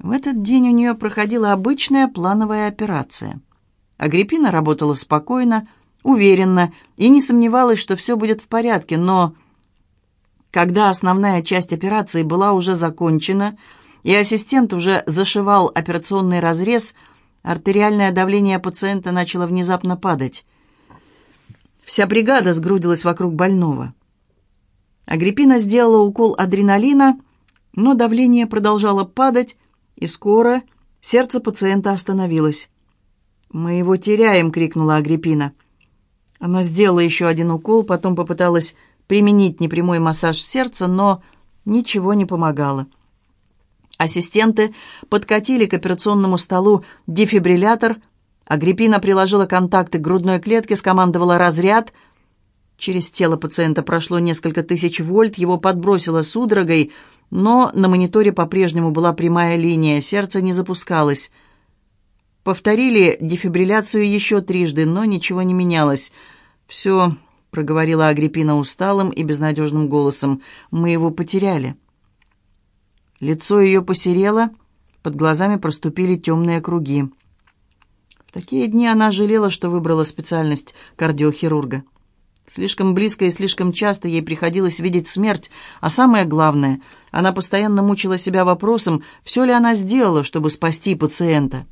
В этот день у нее проходила обычная плановая операция. Агриппина работала спокойно, уверенно и не сомневалась, что все будет в порядке, но когда основная часть операции была уже закончена и ассистент уже зашивал операционный разрез, артериальное давление пациента начало внезапно падать. Вся бригада сгрудилась вокруг больного. Агриппина сделала укол адреналина, но давление продолжало падать, и скоро сердце пациента остановилось. «Мы его теряем!» — крикнула Агриппина. Она сделала еще один укол, потом попыталась применить непрямой массаж сердца, но ничего не помогало. Ассистенты подкатили к операционному столу дефибриллятор. Агриппина приложила контакты к грудной клетке, скомандовала «разряд». Через тело пациента прошло несколько тысяч вольт, его подбросило судорогой, но на мониторе по-прежнему была прямая линия, сердце не запускалось. Повторили дефибрилляцию еще трижды, но ничего не менялось. «Все», — проговорила Агриппина усталым и безнадежным голосом, — «мы его потеряли». Лицо ее посерело, под глазами проступили темные круги. В такие дни она жалела, что выбрала специальность кардиохирурга. Слишком близко и слишком часто ей приходилось видеть смерть, а самое главное, она постоянно мучила себя вопросом, все ли она сделала, чтобы спасти пациента.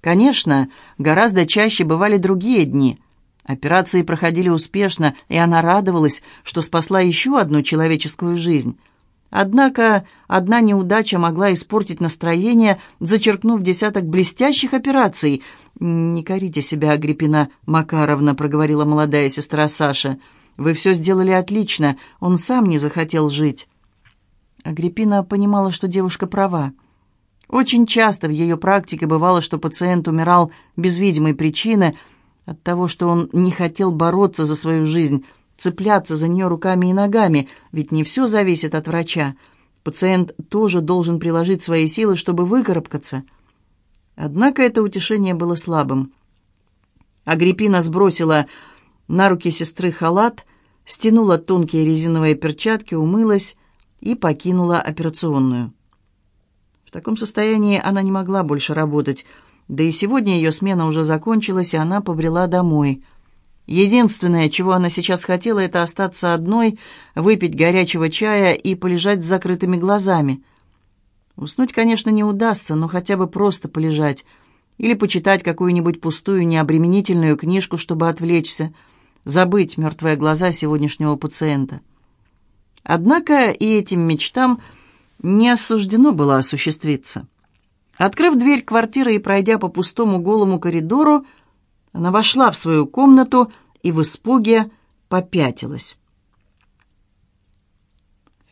Конечно, гораздо чаще бывали другие дни. Операции проходили успешно, и она радовалась, что спасла еще одну человеческую жизнь. Однако одна неудача могла испортить настроение, зачеркнув десяток блестящих операций. «Не корите себя, Агриппина Макаровна», — проговорила молодая сестра Саша. «Вы все сделали отлично, он сам не захотел жить». Агриппина понимала, что девушка права. Очень часто в ее практике бывало, что пациент умирал без видимой причины от того, что он не хотел бороться за свою жизнь, цепляться за нее руками и ногами, ведь не все зависит от врача. Пациент тоже должен приложить свои силы, чтобы выкарабкаться. Однако это утешение было слабым. Агриппина сбросила на руки сестры халат, стянула тонкие резиновые перчатки, умылась и покинула операционную. В таком состоянии она не могла больше работать, да и сегодня ее смена уже закончилась, и она побрела домой – Единственное, чего она сейчас хотела, это остаться одной, выпить горячего чая и полежать с закрытыми глазами. Уснуть, конечно, не удастся, но хотя бы просто полежать. Или почитать какую-нибудь пустую, необременительную книжку, чтобы отвлечься, забыть мертвые глаза сегодняшнего пациента. Однако и этим мечтам не осуждено было осуществиться. Открыв дверь квартиры и пройдя по пустому голому коридору, она вошла в свою комнату и в испуге попятилась.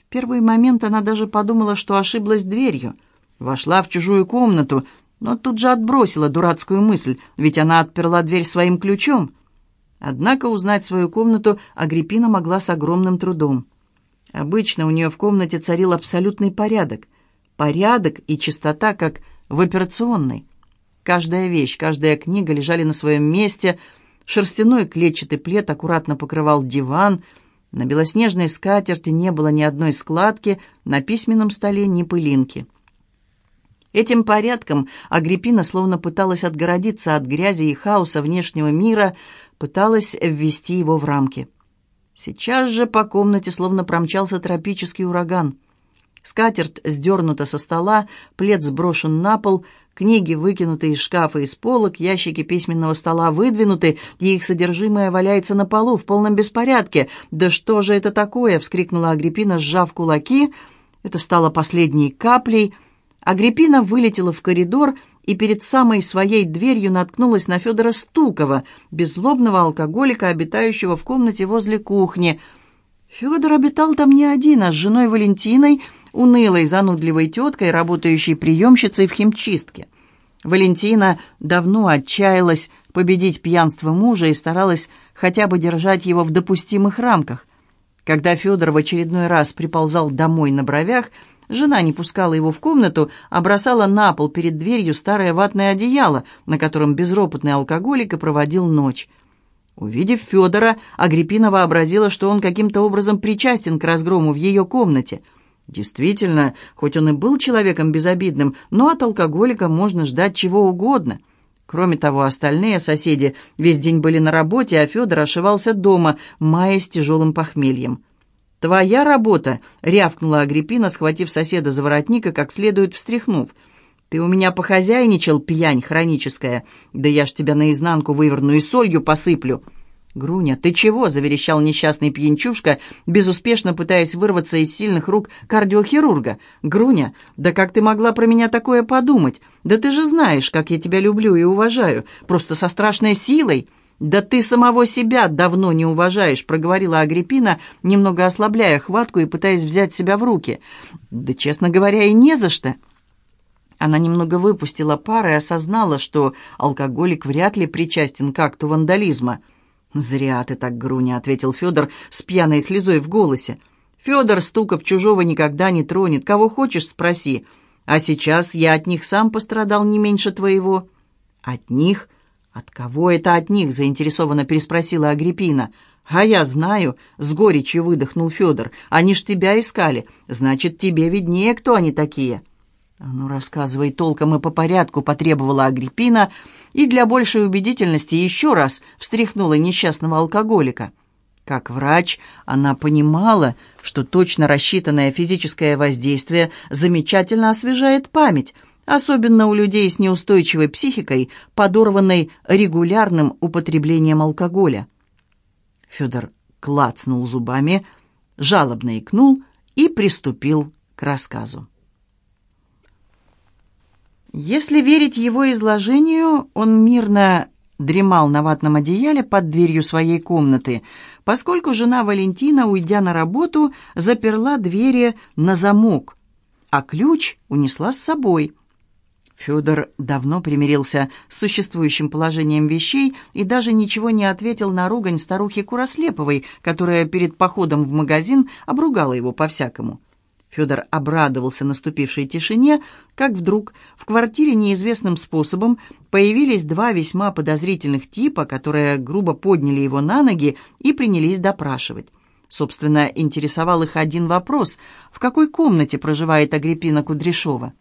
В первый момент она даже подумала, что ошиблась дверью. Вошла в чужую комнату, но тут же отбросила дурацкую мысль, ведь она отперла дверь своим ключом. Однако узнать свою комнату Агриппина могла с огромным трудом. Обычно у нее в комнате царил абсолютный порядок. Порядок и чистота, как в операционной. Каждая вещь, каждая книга лежали на своем месте. Шерстяной клетчатый плед аккуратно покрывал диван. На белоснежной скатерти не было ни одной складки, на письменном столе ни пылинки. Этим порядком Агриппина словно пыталась отгородиться от грязи и хаоса внешнего мира, пыталась ввести его в рамки. Сейчас же по комнате словно промчался тропический ураган. Скатерть сдернута со стола, плед сброшен на пол — Книги выкинуты из шкафа из полок, ящики письменного стола выдвинуты, и их содержимое валяется на полу в полном беспорядке. «Да что же это такое?» — вскрикнула Агриппина, сжав кулаки. Это стало последней каплей. Агриппина вылетела в коридор и перед самой своей дверью наткнулась на Федора Стукова, беззлобного алкоголика, обитающего в комнате возле кухни. Федор обитал там не один, а с женой Валентиной — унылой, занудливой теткой, работающей приемщицей в химчистке. Валентина давно отчаялась победить пьянство мужа и старалась хотя бы держать его в допустимых рамках. Когда Федор в очередной раз приползал домой на бровях, жена не пускала его в комнату, а бросала на пол перед дверью старое ватное одеяло, на котором безропотный алкоголик и проводил ночь. Увидев Федора, Агриппина вообразила, что он каким-то образом причастен к разгрому в ее комнате – Действительно, хоть он и был человеком безобидным, но от алкоголика можно ждать чего угодно. Кроме того, остальные соседи весь день были на работе, а Федор ошивался дома, маясь тяжелым похмельем. «Твоя работа!» — рявкнула Агриппина, схватив соседа за воротник и как следует встряхнув. «Ты у меня похозяйничал, пьянь хроническая. Да я ж тебя наизнанку выверну и солью посыплю!» «Груня, ты чего?» — заверещал несчастный пьянчушка, безуспешно пытаясь вырваться из сильных рук кардиохирурга. «Груня, да как ты могла про меня такое подумать? Да ты же знаешь, как я тебя люблю и уважаю, просто со страшной силой!» «Да ты самого себя давно не уважаешь», — проговорила Агриппина, немного ослабляя хватку и пытаясь взять себя в руки. «Да, честно говоря, и не за что». Она немного выпустила пар и осознала, что алкоголик вряд ли причастен к акту вандализма. «Зря ты так, Груня», — ответил Федор с пьяной слезой в голосе. «Федор стуков чужого никогда не тронет. Кого хочешь, спроси. А сейчас я от них сам пострадал не меньше твоего». «От них?» «От кого это от них?» — заинтересованно переспросила Агриппина. «А я знаю», — с горечью выдохнул Федор. «Они ж тебя искали. Значит, тебе виднее, кто они такие». «А ну, рассказывай толком и по порядку», — потребовала Агриппина, и для большей убедительности еще раз встряхнула несчастного алкоголика. Как врач, она понимала, что точно рассчитанное физическое воздействие замечательно освежает память, особенно у людей с неустойчивой психикой, подорванной регулярным употреблением алкоголя. Федор клацнул зубами, жалобно икнул и приступил к рассказу. Если верить его изложению, он мирно дремал на ватном одеяле под дверью своей комнаты, поскольку жена Валентина, уйдя на работу, заперла двери на замок, а ключ унесла с собой. Федор давно примирился с существующим положением вещей и даже ничего не ответил на ругань старухи Курослеповой, которая перед походом в магазин обругала его по-всякому. Федор обрадовался наступившей тишине, как вдруг в квартире неизвестным способом появились два весьма подозрительных типа, которые грубо подняли его на ноги и принялись допрашивать. Собственно, интересовал их один вопрос – в какой комнате проживает Агриппина Кудряшова?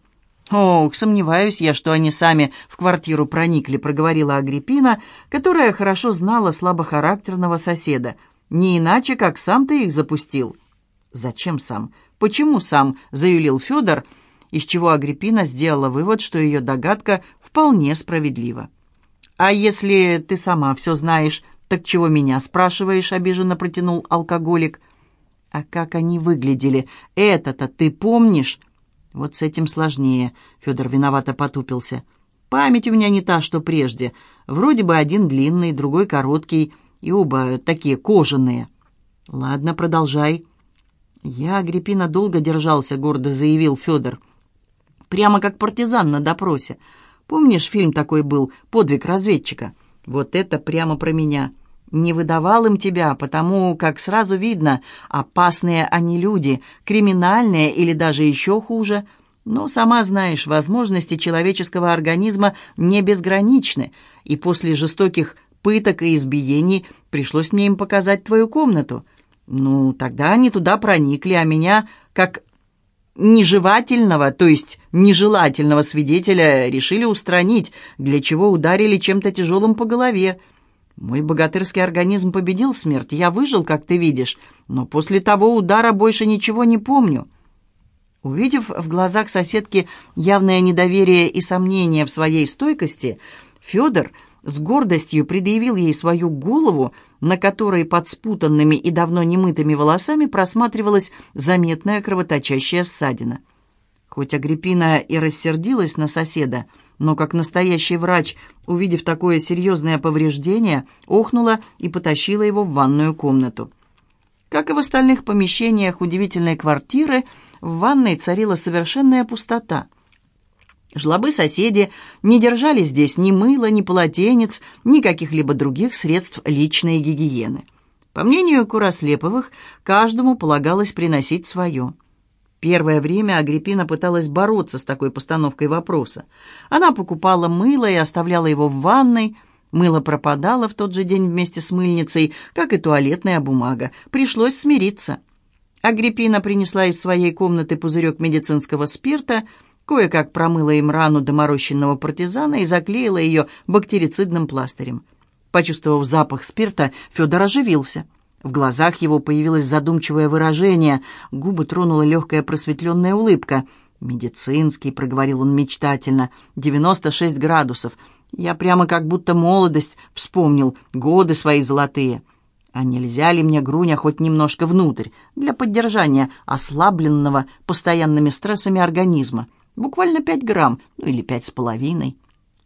«Ох, сомневаюсь я, что они сами в квартиру проникли», – проговорила Агриппина, которая хорошо знала слабохарактерного соседа. «Не иначе, как сам ты их запустил». «Зачем сам? «Почему сам?» — заюлил Федор, из чего Агриппина сделала вывод, что ее догадка вполне справедлива. «А если ты сама все знаешь, так чего меня спрашиваешь?» — обиженно протянул алкоголик. «А как они выглядели? Это-то ты помнишь?» «Вот с этим сложнее», — Федор виновато потупился. «Память у меня не та, что прежде. Вроде бы один длинный, другой короткий, и оба такие кожаные». «Ладно, продолжай». «Я, Агриппина, долго держался», — гордо заявил Федор. «Прямо как партизан на допросе. Помнишь, фильм такой был «Подвиг разведчика»? Вот это прямо про меня. Не выдавал им тебя, потому как сразу видно, опасные они люди, криминальные или даже еще хуже. Но, сама знаешь, возможности человеческого организма не безграничны, и после жестоких пыток и избиений пришлось мне им показать твою комнату». Ну, тогда они туда проникли, а меня, как нежелательного, то есть нежелательного свидетеля, решили устранить, для чего ударили чем-то тяжелым по голове. Мой богатырский организм победил смерть, я выжил, как ты видишь, но после того удара больше ничего не помню». Увидев в глазах соседки явное недоверие и сомнение в своей стойкости, Федор с гордостью предъявил ей свою голову, на которой под спутанными и давно немытыми волосами просматривалась заметная кровоточащая ссадина. Хоть Агриппина и рассердилась на соседа, но как настоящий врач, увидев такое серьезное повреждение, охнула и потащила его в ванную комнату. Как и в остальных помещениях удивительной квартиры, в ванной царила совершенная пустота – Жлобы-соседи не держали здесь ни мыла, ни полотенец, ни каких-либо других средств личной гигиены. По мнению Курослеповых, каждому полагалось приносить свое. Первое время Агриппина пыталась бороться с такой постановкой вопроса. Она покупала мыло и оставляла его в ванной. Мыло пропадало в тот же день вместе с мыльницей, как и туалетная бумага. Пришлось смириться. Агриппина принесла из своей комнаты пузырек медицинского спирта, кое-как промыла им рану доморощенного партизана и заклеила ее бактерицидным пластырем. Почувствовав запах спирта, Федор оживился. В глазах его появилось задумчивое выражение, губы тронула легкая просветленная улыбка. «Медицинский», — проговорил он мечтательно, — «девяносто шесть градусов. Я прямо как будто молодость вспомнил, годы свои золотые». А нельзя ли мне, Груня, хоть немножко внутрь, для поддержания ослабленного постоянными стрессами организма? Буквально пять грамм, ну или пять с половиной.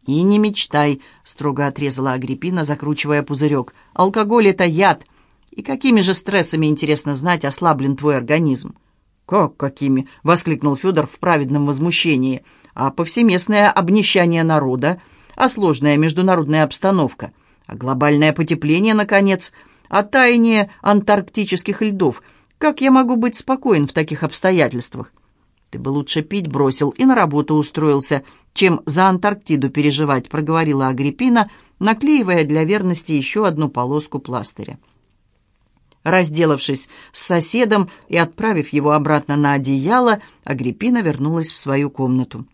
«И не мечтай», — строго отрезала Агриппина, закручивая пузырек. «Алкоголь — это яд. И какими же стрессами, интересно знать, ослаблен твой организм?» «Как какими?» — воскликнул Федор в праведном возмущении. «А повсеместное обнищание народа, а сложная международная обстановка, а глобальное потепление, наконец, о таянии антарктических льдов. Как я могу быть спокоен в таких обстоятельствах? Ты бы лучше пить бросил и на работу устроился, чем за Антарктиду переживать, проговорила Агриппина, наклеивая для верности еще одну полоску пластыря. Разделавшись с соседом и отправив его обратно на одеяло, Агриппина вернулась в свою комнату.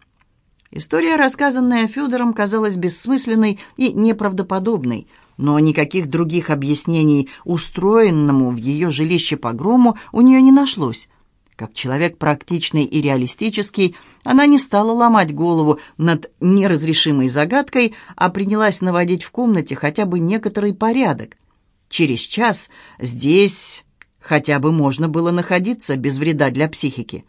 История, рассказанная Федором, казалась бессмысленной и неправдоподобной – но никаких других объяснений устроенному в ее жилище погрому у нее не нашлось. Как человек практичный и реалистический, она не стала ломать голову над неразрешимой загадкой, а принялась наводить в комнате хотя бы некоторый порядок. Через час здесь хотя бы можно было находиться без вреда для психики.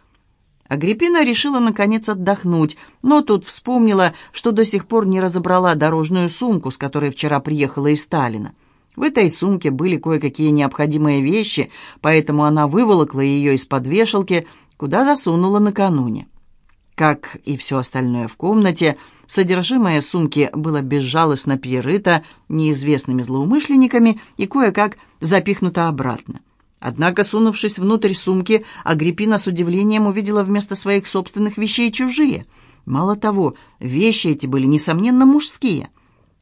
Агриппина решила, наконец, отдохнуть, но тут вспомнила, что до сих пор не разобрала дорожную сумку, с которой вчера приехала из Сталина. В этой сумке были кое-какие необходимые вещи, поэтому она выволокла ее из-под вешалки, куда засунула накануне. Как и все остальное в комнате, содержимое сумки было безжалостно перерыто неизвестными злоумышленниками и кое-как запихнуто обратно. Однако, сунувшись внутрь сумки, Агриппина с удивлением увидела вместо своих собственных вещей чужие. Мало того, вещи эти были, несомненно, мужские.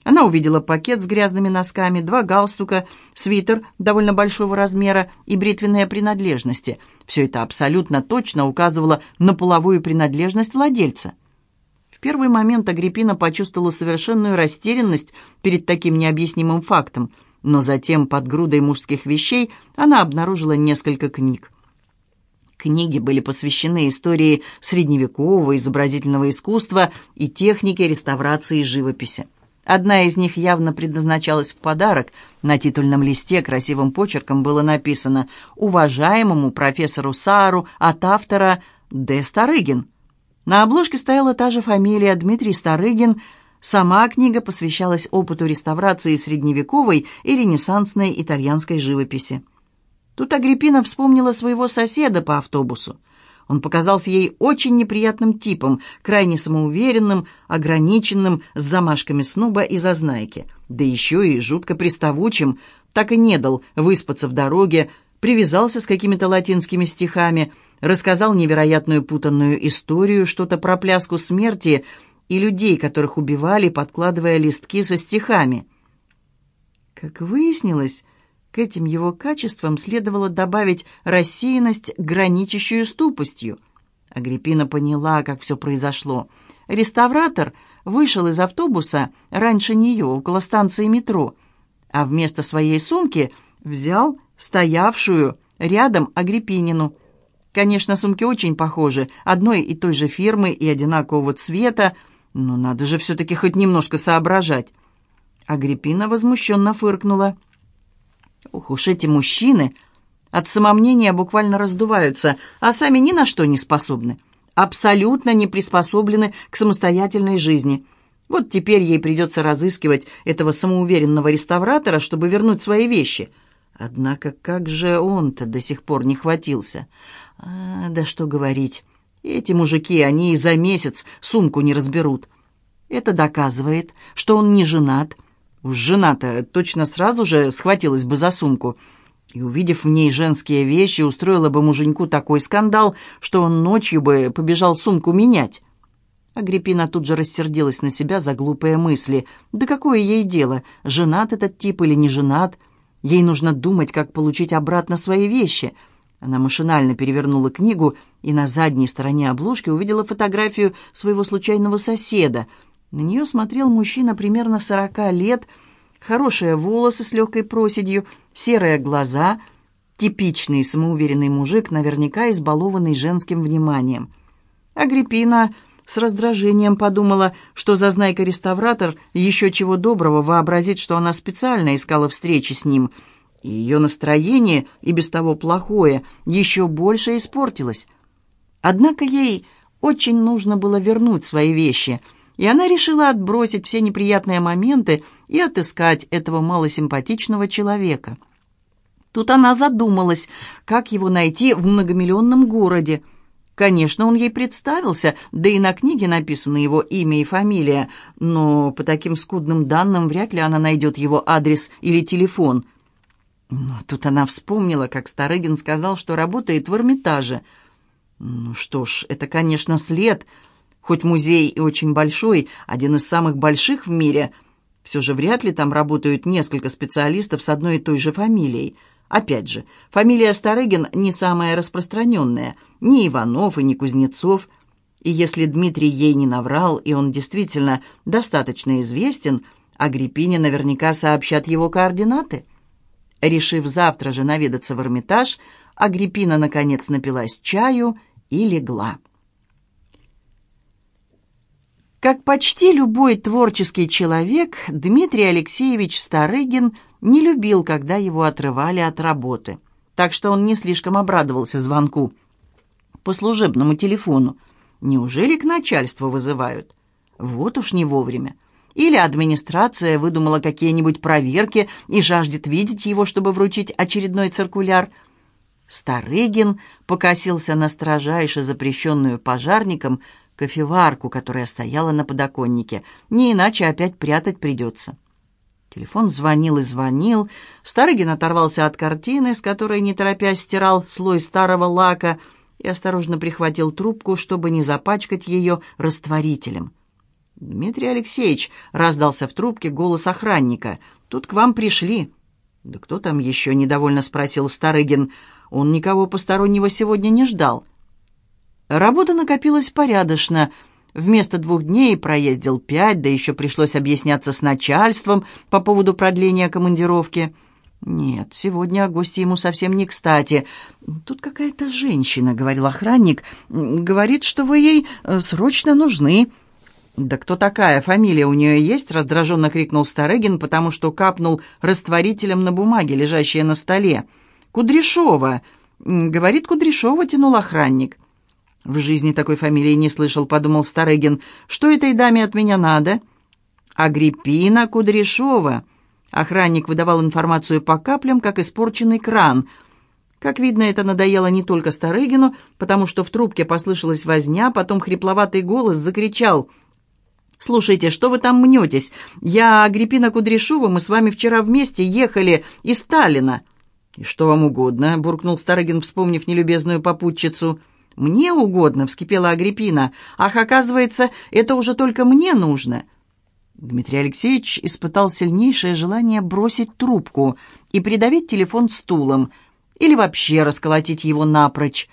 Она увидела пакет с грязными носками, два галстука, свитер довольно большого размера и бритвенные принадлежности. Все это абсолютно точно указывало на половую принадлежность владельца. В первый момент Агриппина почувствовала совершенную растерянность перед таким необъяснимым фактом – но затем под грудой мужских вещей она обнаружила несколько книг. Книги были посвящены истории средневекового изобразительного искусства и технике реставрации живописи. Одна из них явно предназначалась в подарок. На титульном листе красивым почерком было написано «Уважаемому профессору Саару от автора Д. Старыгин». На обложке стояла та же фамилия Дмитрий Старыгин – Сама книга посвящалась опыту реставрации средневековой и ренессансной итальянской живописи. Тут Агриппина вспомнила своего соседа по автобусу. Он показался ей очень неприятным типом, крайне самоуверенным, ограниченным, с замашками снуба и зазнайки, да еще и жутко приставучим, так и не дал выспаться в дороге, привязался с какими-то латинскими стихами, рассказал невероятную путанную историю, что-то про пляску смерти — и людей, которых убивали, подкладывая листки со стихами. Как выяснилось, к этим его качествам следовало добавить рассеянность, граничащую с тупостью. Агриппина поняла, как все произошло. Реставратор вышел из автобуса раньше нее, около станции метро, а вместо своей сумки взял стоявшую рядом Агриппинину. Конечно, сумки очень похожи, одной и той же фирмы и одинакового цвета, но надо же все-таки хоть немножко соображать. Агриппина возмущенно фыркнула. Ух уж эти мужчины! От самомнения буквально раздуваются, а сами ни на что не способны. Абсолютно не приспособлены к самостоятельной жизни. Вот теперь ей придется разыскивать этого самоуверенного реставратора, чтобы вернуть свои вещи. Однако как же он-то до сих пор не хватился? А, да что говорить. Эти мужики, они и за месяц сумку не разберут. Это доказывает, что он не женат. Уж жена-то точно сразу же схватилась бы за сумку. И, увидев в ней женские вещи, устроила бы муженьку такой скандал, что он ночью бы побежал сумку менять. Агриппина тут же рассердилась на себя за глупые мысли. Да какое ей дело, женат этот тип или не женат? Ей нужно думать, как получить обратно свои вещи — Она машинально перевернула книгу и на задней стороне обложки увидела фотографию своего случайного соседа. На нее смотрел мужчина примерно сорока лет, хорошие волосы с легкой проседью, серые глаза, типичный самоуверенный мужик, наверняка избалованный женским вниманием. Агриппина с раздражением подумала, что зазнайка-реставратор еще чего доброго вообразит, что она специально искала встречи с ним – и ее настроение, и без того плохое, еще больше испортилось. Однако ей очень нужно было вернуть свои вещи, и она решила отбросить все неприятные моменты и отыскать этого малосимпатичного человека. Тут она задумалась, как его найти в многомиллионном городе. Конечно, он ей представился, да и на книге написано его имя и фамилия, но по таким скудным данным вряд ли она найдет его адрес или телефон – но тут она вспомнила, как Старыгин сказал, что работает в Эрмитаже. Ну что ж, это, конечно, след. Хоть музей и очень большой, один из самых больших в мире, все же вряд ли там работают несколько специалистов с одной и той же фамилией. Опять же, фамилия Старыгин не самая распространенная, ни Иванов и ни Кузнецов. И если Дмитрий ей не наврал, и он действительно достаточно известен, Агриппине наверняка сообщат его координаты – Решив завтра же наведаться в Эрмитаж, Агриппина, наконец, напилась чаю и легла. Как почти любой творческий человек, Дмитрий Алексеевич Старыгин не любил, когда его отрывали от работы. Так что он не слишком обрадовался звонку по служебному телефону. Неужели к начальству вызывают? Вот уж не вовремя. Или администрация выдумала какие-нибудь проверки и жаждет видеть его, чтобы вручить очередной циркуляр. Старыгин покосился на строжайше запрещенную пожарником кофеварку, которая стояла на подоконнике. Не иначе опять прятать придется. Телефон звонил и звонил. Старыгин оторвался от картины, с которой, не торопясь, стирал слой старого лака, и осторожно прихватил трубку, чтобы не запачкать ее растворителем. «Дмитрий Алексеевич», — раздался в трубке голос охранника, — «тут к вам пришли». «Да кто там еще?» — недовольно спросил Старыгин. Он никого постороннего сегодня не ждал. Работа накопилась порядочно. Вместо двух дней проездил пять, да еще пришлось объясняться с начальством по поводу продления командировки. «Нет, сегодня гости ему совсем не кстати. Тут какая-то женщина, — говорил охранник, — говорит, что вы ей э, срочно нужны». «Да кто такая? Фамилия у нее есть?» — раздраженно крикнул Старыгин, потому что капнул растворителем на бумаге, лежащей на столе. «Кудряшова!» — говорит Кудряшова, тянул охранник. «В жизни такой фамилии не слышал», — подумал Старыгин. «Что этой даме от меня надо?» «Агриппина Кудряшова». Охранник выдавал информацию по каплям, как испорченный кран. Как видно, это надоело не только Старыгину, потому что в трубке послышалась возня, потом хрипловатый голос закричал — «Слушайте, что вы там мнетесь? Я Агриппина Кудряшова, мы с вами вчера вместе ехали из Сталина». «И что вам угодно?» — буркнул Старыгин, вспомнив нелюбезную попутчицу. «Мне угодно», — вскипела Агриппина. «Ах, оказывается, это уже только мне нужно». Дмитрий Алексеевич испытал сильнейшее желание бросить трубку и придавить телефон стулом или вообще расколотить его напрочь.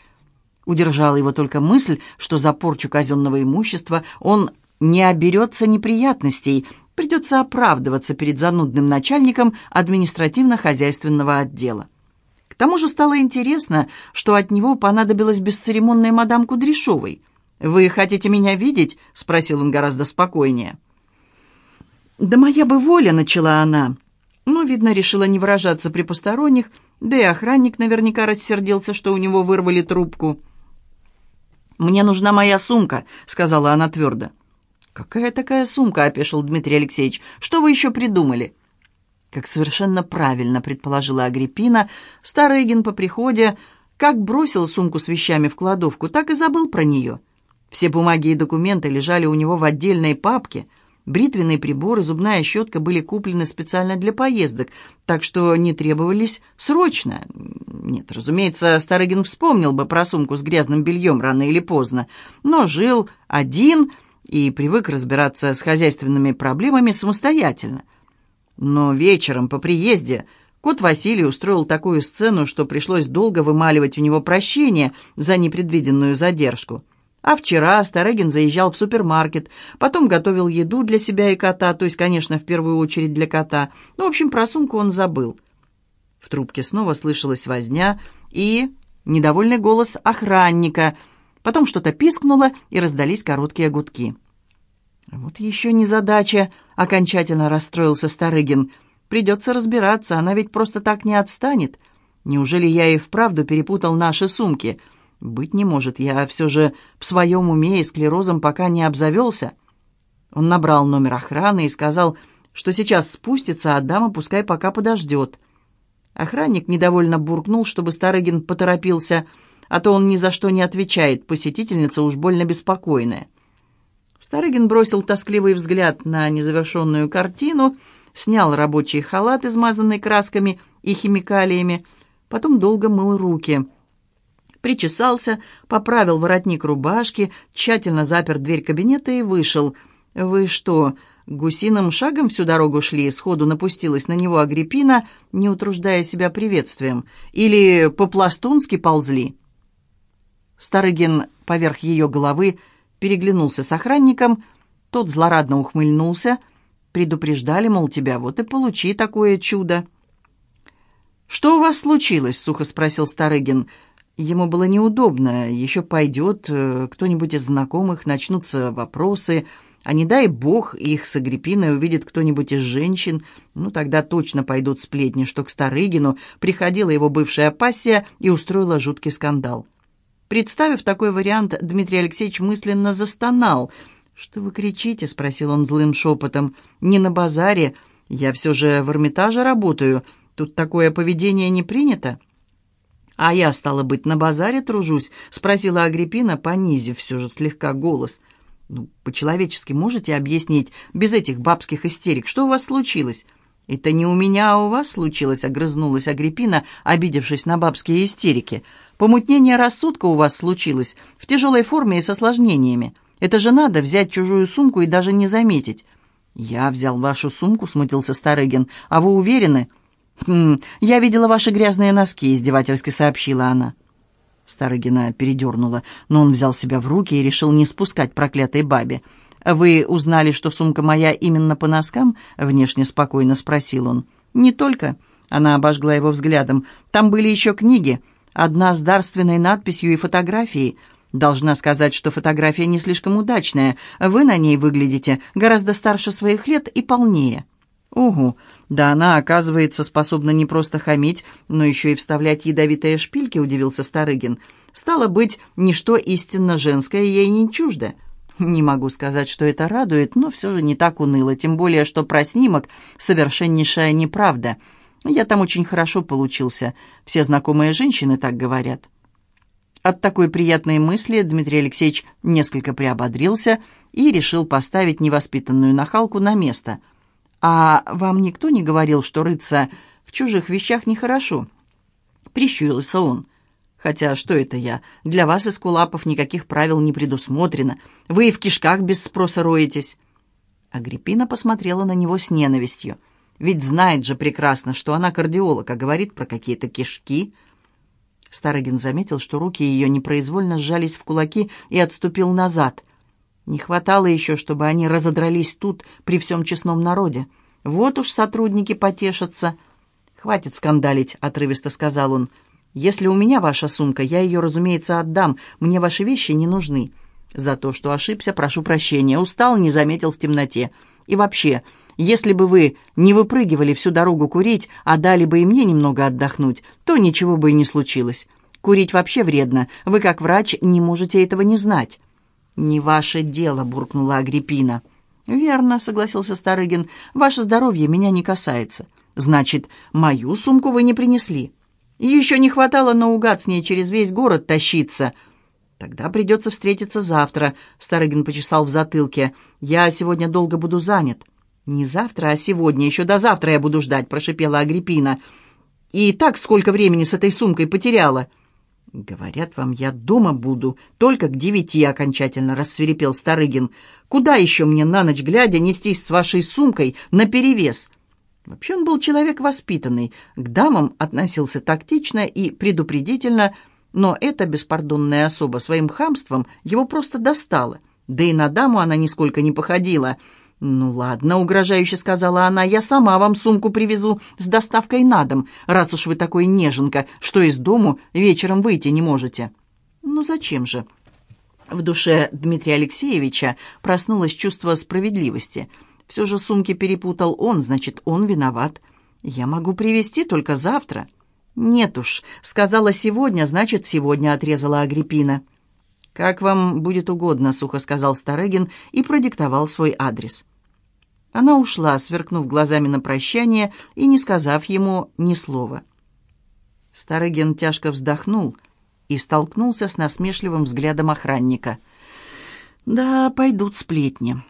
Удержала его только мысль, что за порчу казенного имущества он не оберется неприятностей, придется оправдываться перед занудным начальником административно-хозяйственного отдела. Тому же стало интересно, что от него понадобилась бесцеремонная мадам Кудряшовой. «Вы хотите меня видеть?» — спросил он гораздо спокойнее. «Да моя бы воля», — начала она. Но, видно, решила не выражаться при посторонних, да и охранник наверняка рассердился, что у него вырвали трубку. «Мне нужна моя сумка», — сказала она твердо. «Какая такая сумка?» — опешил Дмитрий Алексеевич. «Что вы еще придумали?» Как совершенно правильно предположила Агриппина, Старыгин по приходе как бросил сумку с вещами в кладовку, так и забыл про нее. Все бумаги и документы лежали у него в отдельной папке. Бритвенный прибор и зубная щетка были куплены специально для поездок, так что не требовались срочно. Нет, разумеется, Старыгин вспомнил бы про сумку с грязным бельем рано или поздно, но жил один и привык разбираться с хозяйственными проблемами самостоятельно. Но вечером по приезде Кот Василий устроил такую сцену, что пришлось долго вымаливать у него прощение за непредвиденную задержку. А вчера Старегин заезжал в супермаркет, потом готовил еду для себя и кота, то есть, конечно, в первую очередь для кота. Ну, в общем, про сумку он забыл. В трубке снова слышалась возня и недовольный голос охранника. Потом что-то пискнуло, и раздались короткие гудки. «Вот еще не задача», — окончательно расстроился Старыгин. «Придется разбираться, она ведь просто так не отстанет. Неужели я и вправду перепутал наши сумки? Быть не может, я все же в своем уме и склерозом пока не обзавелся». Он набрал номер охраны и сказал, что сейчас спустится, а дама пускай пока подождет. Охранник недовольно буркнул, чтобы Старыгин поторопился, а то он ни за что не отвечает, посетительница уж больно беспокойная. Старыгин бросил тоскливый взгляд на незавершенную картину, снял рабочий халат, измазанный красками и химикалиями, потом долго мыл руки. Причесался, поправил воротник рубашки, тщательно запер дверь кабинета и вышел. «Вы что, гусиным шагом всю дорогу шли?» Сходу напустилась на него Агриппина, не утруждая себя приветствием. «Или по-пластунски ползли?» Старыгин поверх ее головы переглянулся с охранником, тот злорадно ухмыльнулся. Предупреждали, мол, тебя, вот и получи такое чудо. «Что у вас случилось?» — сухо спросил Старыгин. Ему было неудобно. Еще пойдет э, кто-нибудь из знакомых, начнутся вопросы. А не дай бог, их с Агриппиной увидит кто-нибудь из женщин. Ну, тогда точно пойдут сплетни, что к Старыгину приходила его бывшая пассия и устроила жуткий скандал. Представив такой вариант, Дмитрий Алексеевич мысленно застонал. «Что вы кричите?» — спросил он злым шепотом. «Не на базаре. Я все же в Эрмитаже работаю. Тут такое поведение не принято». «А я, стало быть, на базаре тружусь?» — спросила Агриппина, понизив все же слегка голос. «Ну, по-человечески можете объяснить, без этих бабских истерик, что у вас случилось?» «Это не у меня, а у вас случилось», — огрызнулась Агриппина, обидевшись на бабские истерики. «Помутнение рассудка у вас случилось, в тяжелой форме и с осложнениями. Это же надо взять чужую сумку и даже не заметить». «Я взял вашу сумку», — смутился Старыгин. «А вы уверены?» «Хм, я видела ваши грязные носки», — издевательски сообщила она. Старыгина передернула, но он взял себя в руки и решил не спускать проклятой бабе. «Вы узнали, что сумка моя именно по носкам?» — внешне спокойно спросил он. «Не только». Она обожгла его взглядом. «Там были еще книги. Одна с дарственной надписью и фотографией. Должна сказать, что фотография не слишком удачная. Вы на ней выглядите гораздо старше своих лет и полнее». «Угу, да она, оказывается, способна не просто хамить, но еще и вставлять ядовитые шпильки», — удивился Старыгин. «Стало быть, ничто истинно женское ей не чуждо». Не могу сказать, что это радует, но все же не так уныло, тем более, что про снимок совершеннейшая неправда. Я там очень хорошо получился. Все знакомые женщины так говорят. От такой приятной мысли Дмитрий Алексеевич несколько приободрился и решил поставить невоспитанную нахалку на место. «А вам никто не говорил, что рыться в чужих вещах нехорошо?» Прищурился он. Хотя что это я? Для вас, из кулапов, никаких правил не предусмотрено. Вы и в кишках без спроса роетесь». Агриппина посмотрела на него с ненавистью. Ведь знает же прекрасно, что она кардиолог, а говорит про какие-то кишки. Старыгин заметил, что руки ее непроизвольно сжались в кулаки и отступил назад. Не хватало еще, чтобы они разодрались тут, при всем честном народе. Вот уж сотрудники потешатся. «Хватит скандалить», — отрывисто сказал он. Если у меня ваша сумка, я ее, разумеется, отдам. Мне ваши вещи не нужны. За то, что ошибся, прошу прощения. Устал, не заметил в темноте. И вообще, если бы вы не выпрыгивали всю дорогу курить, а дали бы и мне немного отдохнуть, то ничего бы и не случилось. Курить вообще вредно. Вы, как врач, не можете этого не знать». «Не ваше дело», — буркнула Агриппина. «Верно», — согласился Старыгин. «Ваше здоровье меня не касается. Значит, мою сумку вы не принесли». Еще не хватало наугад с ней через весь город тащиться. Тогда придется встретиться завтра, Старыгин почесал в затылке. Я сегодня долго буду занят. Не завтра, а сегодня. Еще до завтра я буду ждать, прошипела Агриппина. И так сколько времени с этой сумкой потеряла? «Говорят вам, я дома буду, только к девяти», — окончательно рассверепел Старыгин. «Куда еще мне на ночь глядя нестись с вашей сумкой наперевес?» Вообще он был человек воспитанный, к дамам относился тактично и предупредительно, но эта беспардонная особа своим хамством его просто достала. Да и на даму она нисколько не походила. «Ну ладно», — угрожающе сказала она, — «я сама вам сумку привезу с доставкой на дом, раз уж вы такой неженка, что из дому вечером выйти не можете». «Ну зачем же?» В душе Дмитрия Алексеевича проснулось чувство справедливости. Все же сумки перепутал он, значит, он виноват. «Я могу привезти только завтра». «Нет уж, сказала сегодня, значит, сегодня», — отрезала Агриппина. «Как вам будет угодно», — сухо сказал Старыгин и продиктовал свой адрес. Она ушла, сверкнув глазами на прощание и не сказав ему ни слова. Старыгин тяжко вздохнул и столкнулся с насмешливым взглядом охранника. «Да, пойдут сплетни».